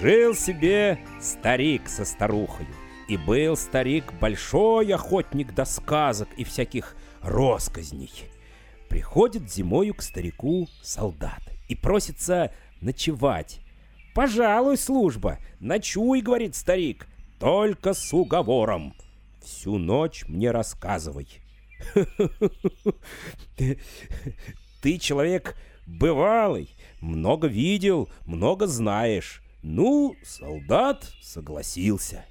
Жил себе старик со старухой. И был старик большой охотник до сказок и всяких росказней. Приходит зимою к старику солдат и просится ночевать. «Пожалуй, служба, ночуй», — говорит старик, — «только с уговором. Всю ночь мне рассказывай». Ты человек бывалый, много видел, много знаешь. Ну, солдат согласился.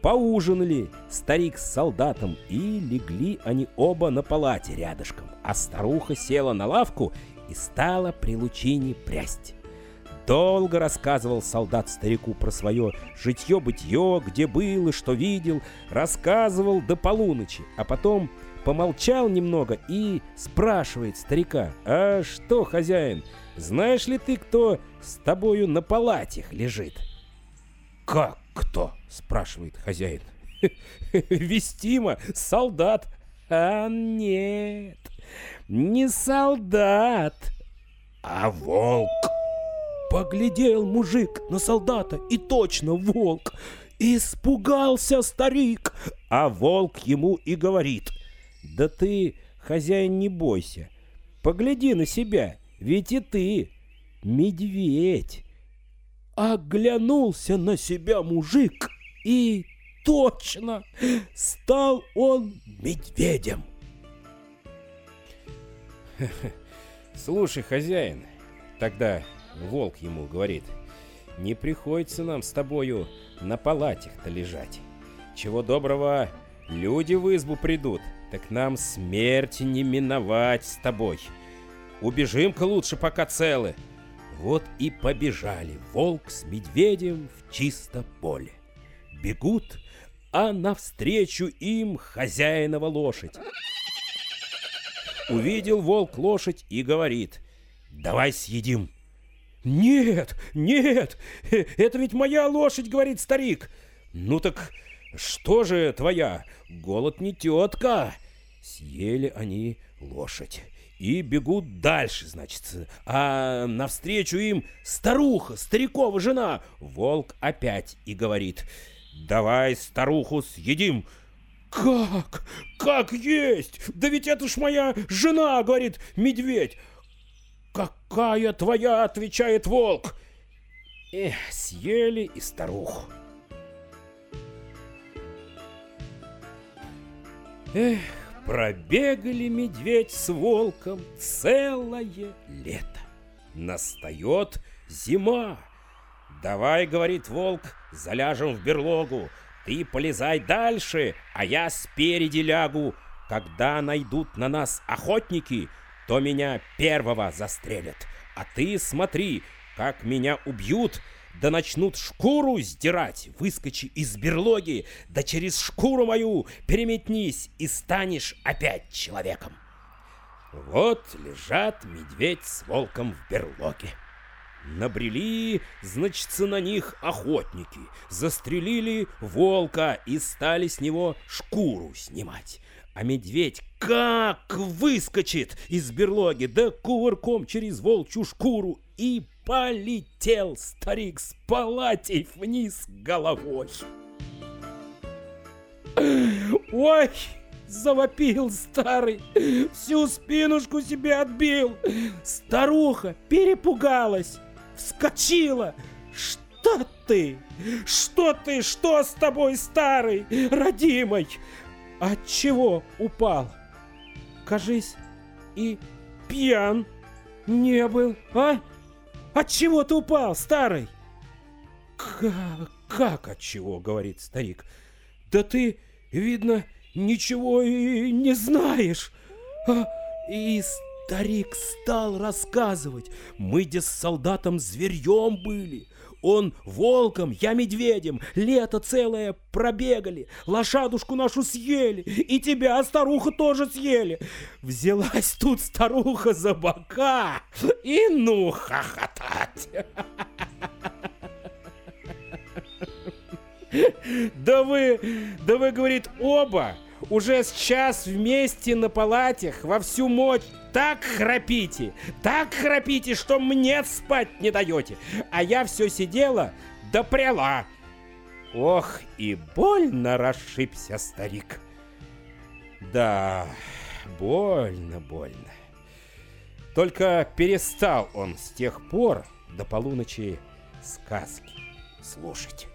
Поужинали старик с солдатом, и легли они оба на палате рядышком, а старуха села на лавку и стала при лучине прясть. Долго рассказывал солдат старику про свое житье-бытье, где был и что видел, рассказывал до полуночи, а потом помолчал немного и спрашивает старика, «А что, хозяин, знаешь ли ты, кто с тобою на палатях лежит?» «Как кто?» — спрашивает хозяин. «Вестимо, солдат». «А нет, не солдат, а волк». Поглядел мужик на солдата, и точно волк. Испугался старик, а волк ему и говорит. «Да ты, хозяин, не бойся, погляди на себя, ведь и ты медведь». Оглянулся на себя мужик, и точно стал он медведем. Слушай, хозяин, тогда волк ему говорит, не приходится нам с тобою на палатях-то лежать. Чего доброго, люди в избу придут, так нам смерти не миновать с тобой. Убежим-ка лучше, пока целы. Вот и побежали волк с медведем в чисто поле. Бегут, а навстречу им хозяинова лошадь. Увидел волк лошадь и говорит, давай съедим. «Нет, нет, это ведь моя лошадь», — говорит старик. «Ну так что же твоя? Голод не тетка». Съели они лошадь и бегут дальше, значит. А навстречу им старуха, старикова жена. Волк опять и говорит, давай старуху съедим. Как? Как есть? Да ведь это ж моя жена, говорит медведь. Какая твоя, отвечает волк. Эх, съели и старуху. Эх, Пробегали медведь с волком целое лето. Настает зима. Давай, говорит волк, заляжем в берлогу. Ты полезай дальше, а я спереди лягу. Когда найдут на нас охотники, то меня первого застрелят. А ты смотри, как меня убьют, да начнут шкуру сдирать, выскочи из берлоги, да через шкуру мою переметнись и станешь опять человеком. Вот лежат медведь с волком в берлоге. Набрели, значится, на них охотники, застрелили волка и стали с него шкуру снимать. А медведь как выскочит из берлоги, да кувырком через волчью шкуру и полетел старик с палатей вниз головой. Ой, завопил старый, всю спинушку себе отбил. Старуха перепугалась, вскочила. Что ты? Что ты? Что с тобой, старый, родимый? От чего упал? Кажись, и пьян не был, а? От чего ты упал, старый? Как, как от чего, говорит старик. Да ты, видно, ничего и не знаешь. А, и старик стал рассказывать. Мы где с солдатом зверьем были. Он волком, я медведем, лето целое пробегали, лошадушку нашу съели, и тебя, старуха, тоже съели. Взялась тут старуха за бока, и ну хохотать. Да вы, да вы, говорит, оба уже сейчас вместе на палатях во всю мощь так храпите, так храпите, что мне спать не даете. А я все сидела да пряла. Ох, и больно расшибся старик. Да, больно, больно. Только перестал он с тех пор до полуночи сказки слушать.